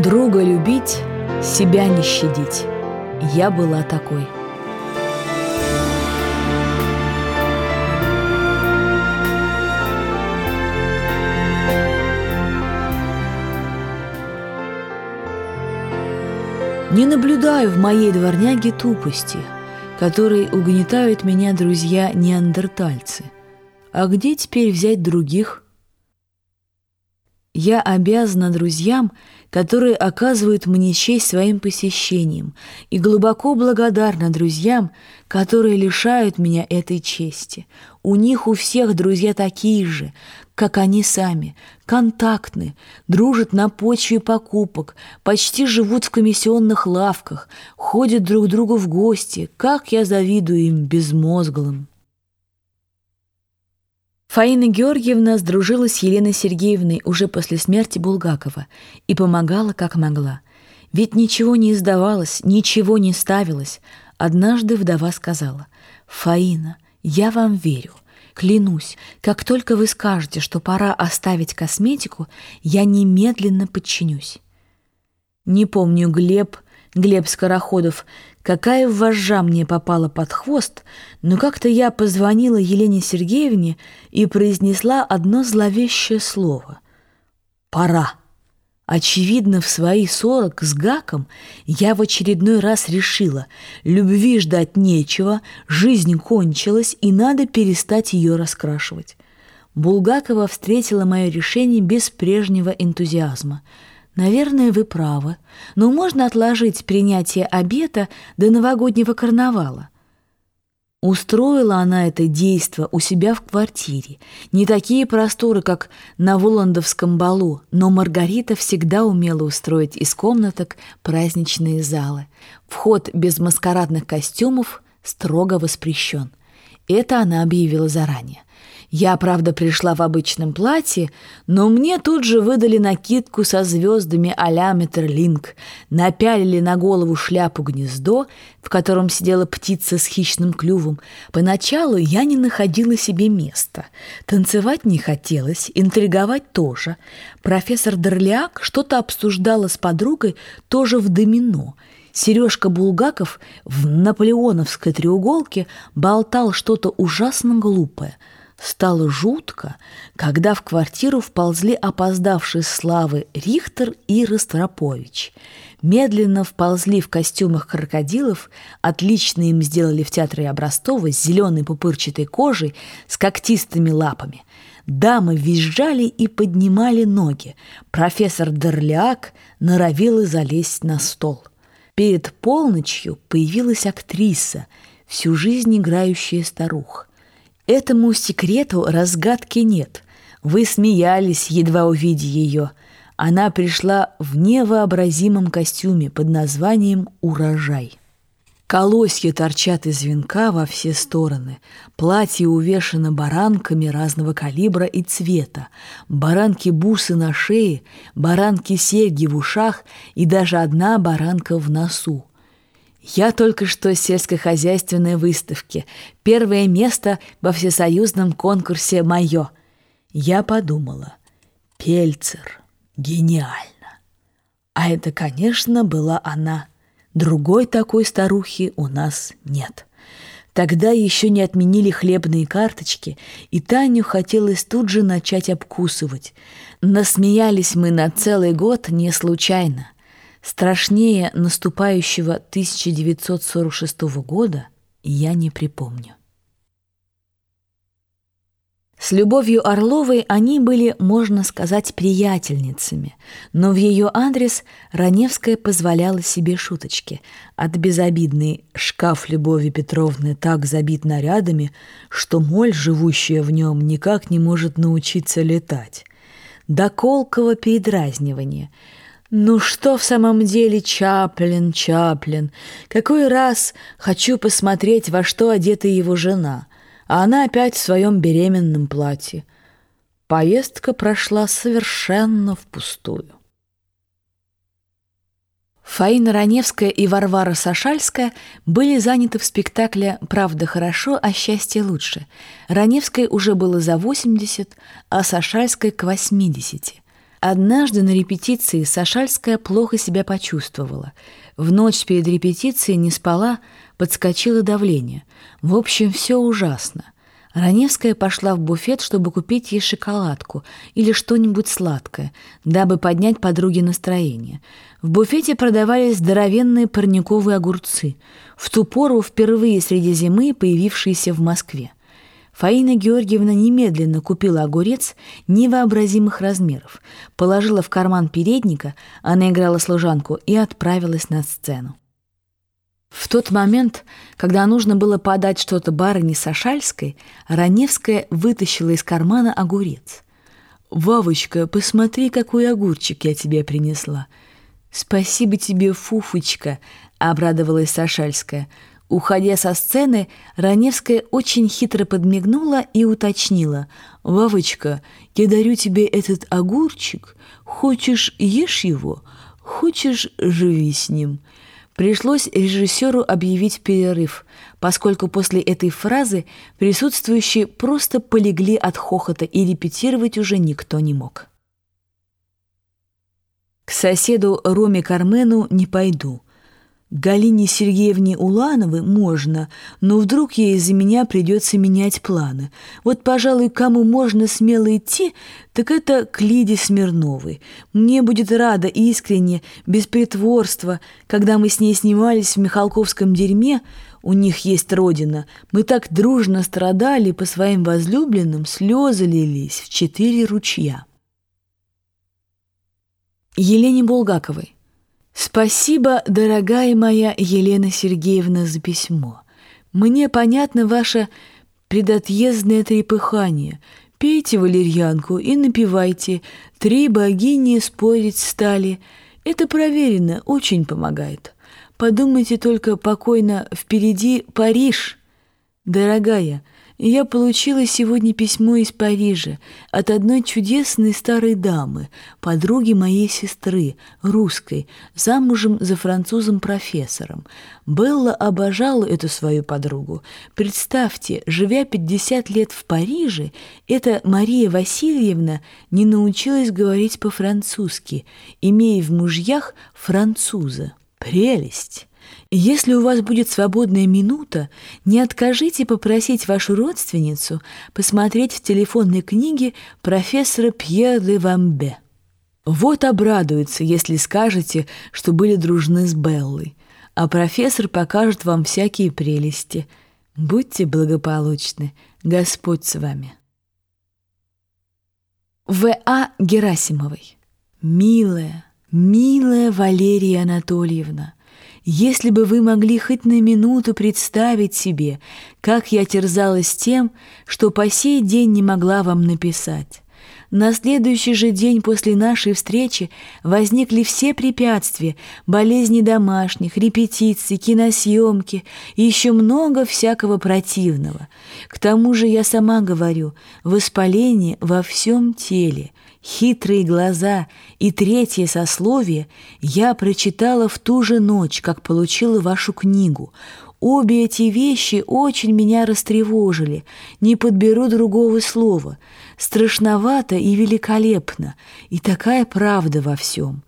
Друга любить, себя не щадить. Я была такой. Не наблюдаю в моей дворняге тупости, которой угнетают меня друзья-неандертальцы. А где теперь взять других? Я обязана друзьям, которые оказывают мне честь своим посещением, и глубоко благодарна друзьям, которые лишают меня этой чести. У них у всех друзья такие же, как они сами, контактны, дружат на почве покупок, почти живут в комиссионных лавках, ходят друг к другу в гости. Как я завидую им безмозглым. Фаина Георгиевна сдружилась с Еленой Сергеевной уже после смерти Булгакова и помогала, как могла. Ведь ничего не издавалось, ничего не ставилось. Однажды вдова сказала, «Фаина, я вам верю. Клянусь, как только вы скажете, что пора оставить косметику, я немедленно подчинюсь». Не помню, Глеб, Глеб Скороходов, какая вожжа мне попала под хвост, но как-то я позвонила Елене Сергеевне и произнесла одно зловещее слово. «Пора». Очевидно, в свои сорок с гаком я в очередной раз решила, любви ждать нечего, жизнь кончилась, и надо перестать ее раскрашивать. Булгакова встретила мое решение без прежнего энтузиазма – Наверное, вы правы, но можно отложить принятие обета до новогоднего карнавала. Устроила она это действо у себя в квартире. Не такие просторы, как на Воландовском балу, но Маргарита всегда умела устроить из комнаток праздничные залы. Вход без маскарадных костюмов строго воспрещен. Это она объявила заранее. Я, правда, пришла в обычном платье, но мне тут же выдали накидку со звездами а-ля Метерлинг, напялили на голову шляпу-гнездо, в котором сидела птица с хищным клювом. Поначалу я не находила себе места. Танцевать не хотелось, интриговать тоже. Профессор Дерляк что-то обсуждала с подругой тоже в домино – Сережка Булгаков в наполеоновской треуголке болтал что-то ужасно глупое – Стало жутко, когда в квартиру вползли опоздавшие славы Рихтер и Ростропович. Медленно вползли в костюмах крокодилов, отлично им сделали в театре Обрастова с зеленой пупырчатой кожей, с когтистыми лапами. Дамы визжали и поднимали ноги. Профессор Дерляк норовил залезть на стол. Перед полночью появилась актриса, всю жизнь играющая старуха. Этому секрету разгадки нет. Вы смеялись, едва увидя ее. Она пришла в невообразимом костюме под названием «Урожай». Колосья торчат из венка во все стороны. Платье увешано баранками разного калибра и цвета. Баранки-бусы на шее, баранки-серьги в ушах и даже одна баранка в носу. Я только что с сельскохозяйственной выставки. Первое место во всесоюзном конкурсе мое. Я подумала, Пельцер, гениально. А это, конечно, была она. Другой такой старухи у нас нет. Тогда еще не отменили хлебные карточки, и Таню хотелось тут же начать обкусывать. Насмеялись мы на целый год не случайно. Страшнее наступающего 1946 года я не припомню. С Любовью Орловой они были, можно сказать, приятельницами, но в ее адрес Раневская позволяла себе шуточки. От безобидный шкаф Любови Петровны так забит нарядами, что моль, живущая в нем, никак не может научиться летать. До колкого передразнивания – ну что в самом деле Чаплин, Чаплин? Какой раз хочу посмотреть, во что одета его жена, а она опять в своем беременном платье. Поездка прошла совершенно впустую. Фаина Раневская и Варвара Сашальская были заняты в спектакле «Правда хорошо, а счастье лучше». Раневской уже было за 80, а Сашальской к 80. Однажды на репетиции Сашальская плохо себя почувствовала. В ночь перед репетицией не спала, подскочило давление. В общем, все ужасно. Раневская пошла в буфет, чтобы купить ей шоколадку или что-нибудь сладкое, дабы поднять подруге настроение. В буфете продавались здоровенные парниковые огурцы, в ту пору впервые среди зимы появившиеся в Москве. Фаина Георгиевна немедленно купила огурец невообразимых размеров, положила в карман передника, она играла служанку и отправилась на сцену. В тот момент, когда нужно было подать что-то барыне Сашальской, Раневская вытащила из кармана огурец. «Вавочка, посмотри, какой огурчик я тебе принесла!» «Спасибо тебе, Фуфочка!» — обрадовалась Сашальская — Уходя со сцены, Раневская очень хитро подмигнула и уточнила. «Вавочка, я дарю тебе этот огурчик. Хочешь, ешь его, хочешь, живи с ним». Пришлось режиссеру объявить перерыв, поскольку после этой фразы присутствующие просто полегли от хохота и репетировать уже никто не мог. К соседу Роме Кармену не пойду – Галине Сергеевне Улановой можно, но вдруг ей из-за меня придется менять планы. Вот, пожалуй, кому можно смело идти, так это к Лиде Смирновой. Мне будет рада искренне, без притворства, когда мы с ней снимались в Михалковском дерьме, у них есть родина. Мы так дружно страдали по своим возлюбленным, слезы лились в четыре ручья. Елене Булгаковой Спасибо, дорогая моя Елена Сергеевна, за письмо. Мне понятно ваше предотъездное трепыхание. Пейте валерьянку и напивайте. Три богини спорить стали. Это проверено, очень помогает. Подумайте только покойно, впереди Париж. Дорогая, я получила сегодня письмо из Парижа от одной чудесной старой дамы, подруги моей сестры, русской, замужем за французом-профессором. Белла обожала эту свою подругу. Представьте, живя 50 лет в Париже, эта Мария Васильевна не научилась говорить по-французски, имея в мужьях француза. Прелесть! Если у вас будет свободная минута, не откажите попросить вашу родственницу посмотреть в телефонной книге профессора Пьер де Вамбе. Вот обрадуется, если скажете, что были дружны с Беллой, а профессор покажет вам всякие прелести. Будьте благополучны, Господь с вами. В.А. Герасимовой. Милая, милая Валерия Анатольевна, если бы вы могли хоть на минуту представить себе, как я терзалась тем, что по сей день не могла вам написать. На следующий же день после нашей встречи возникли все препятствия, болезни домашних, репетиции, киносъемки и еще много всякого противного. К тому же я сама говорю, воспаление во всем теле – хитрые глаза и третье сословие я прочитала в ту же ночь, как получила вашу книгу. Обе эти вещи очень меня растревожили, не подберу другого слова. Страшновато и великолепно, и такая правда во всем.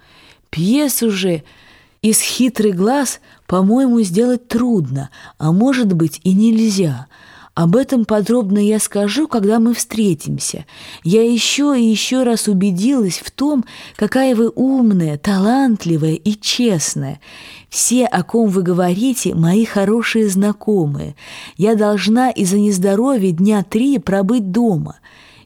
Пьесу же из хитрых глаз, по-моему, сделать трудно, а может быть и нельзя — об этом подробно я скажу, когда мы встретимся. Я еще и еще раз убедилась в том, какая вы умная, талантливая и честная. Все, о ком вы говорите, мои хорошие знакомые. Я должна из-за нездоровья дня три пробыть дома.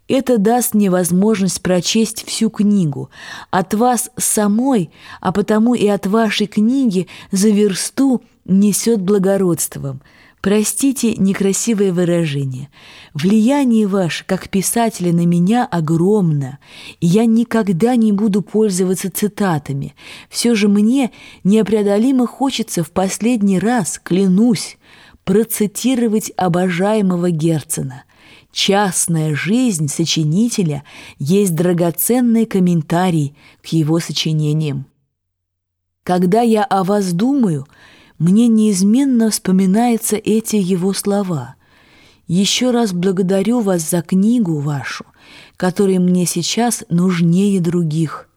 Это даст мне возможность прочесть всю книгу. От вас самой, а потому и от вашей книги за версту несет благородством – Простите некрасивое выражение. Влияние ваше, как писателя, на меня огромно, и я никогда не буду пользоваться цитатами. Все же мне непреодолимо хочется в последний раз, клянусь, процитировать обожаемого Герцена. Частная жизнь сочинителя есть драгоценный комментарий к его сочинениям. Когда я о вас думаю – мне неизменно вспоминаются эти его слова. Еще раз благодарю вас за книгу вашу, которая мне сейчас нужнее других.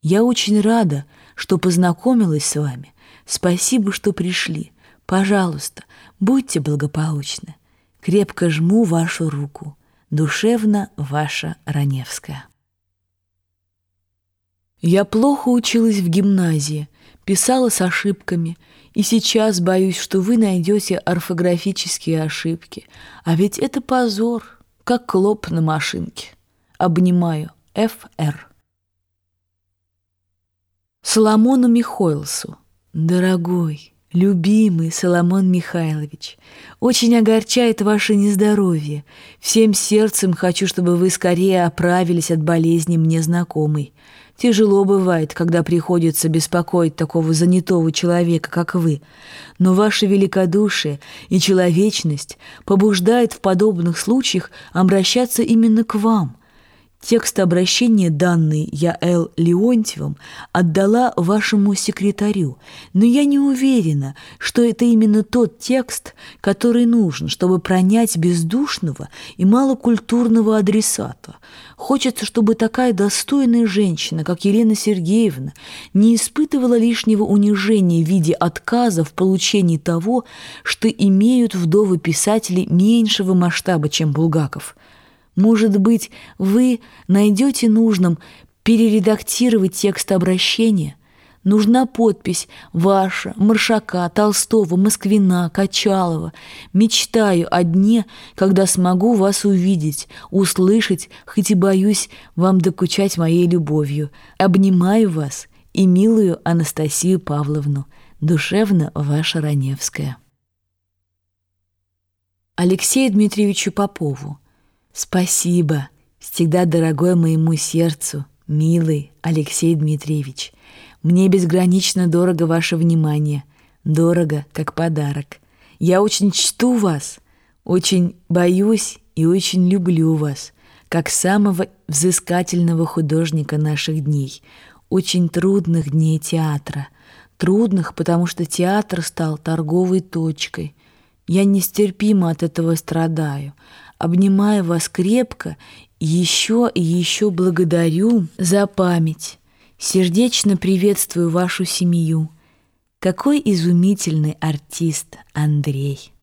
Я очень рада, что познакомилась с вами. Спасибо, что пришли. Пожалуйста, будьте благополучны. Крепко жму вашу руку. Душевно ваша Раневская. Я плохо училась в гимназии, писала с ошибками, и сейчас боюсь, что вы найдете орфографические ошибки. А ведь это позор, как клоп на машинке. Обнимаю. Ф.Р. Соломону Михойлсу. Дорогой, любимый Соломон Михайлович, очень огорчает ваше нездоровье. Всем сердцем хочу, чтобы вы скорее оправились от болезни мне знакомой. Тяжело бывает, когда приходится беспокоить такого занятого человека, как вы. Но ваше великодушие и человечность побуждает в подобных случаях обращаться именно к вам – Текст обращения, данный я Л. Леонтьевым, отдала вашему секретарю, но я не уверена, что это именно тот текст, который нужен, чтобы пронять бездушного и малокультурного адресата. Хочется, чтобы такая достойная женщина, как Елена Сергеевна, не испытывала лишнего унижения в виде отказа в получении того, что имеют вдовы писателей меньшего масштаба, чем Булгаков – может быть, вы найдете нужным перередактировать текст обращения? Нужна подпись ваша, Маршака, Толстого, Москвина, Качалова. Мечтаю о дне, когда смогу вас увидеть, услышать, хоть и боюсь вам докучать моей любовью. Обнимаю вас и милую Анастасию Павловну. Душевно ваша Раневская. Алексею Дмитриевичу Попову. Спасибо, всегда дорогой моему сердцу, милый Алексей Дмитриевич. Мне безгранично дорого ваше внимание, дорого, как подарок. Я очень чту вас, очень боюсь и очень люблю вас, как самого взыскательного художника наших дней, очень трудных дней театра. Трудных, потому что театр стал торговой точкой. Я нестерпимо от этого страдаю обнимаю вас крепко, еще и еще благодарю за память. Сердечно приветствую вашу семью. Какой изумительный артист Андрей!